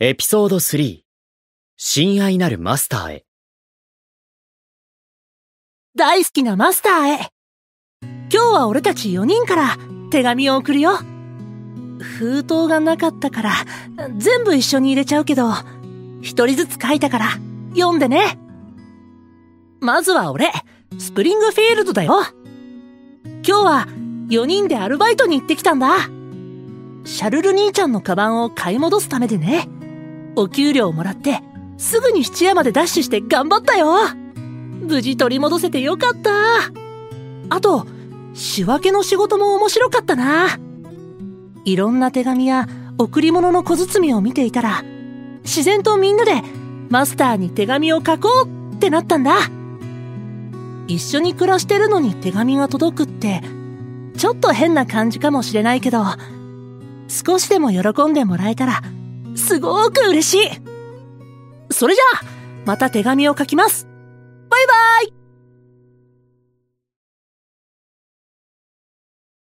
エピソード3親愛なるマスターへ。大好きなマスターへ。今日は俺たち4人から手紙を送るよ。封筒がなかったから全部一緒に入れちゃうけど一人ずつ書いたから読んでね。まずは俺スプリングフィールドだよ。今日は4人でアルバイトに行ってきたんだ。シャルル兄ちゃんのカバンを買い戻すためでね。お給料もらってすぐに質屋までダッシュして頑張ったよ。無事取り戻せてよかった。あと仕分けの仕事も面白かったな。いろんな手紙や贈り物の小包を見ていたら自然とみんなでマスターに手紙を書こうってなったんだ。一緒に暮らしてるのに手紙が届くってちょっと変な感じかもしれないけど少しでも喜んでもらえたらすごく嬉しい。それじゃあまた手紙を書きます。バイバイ。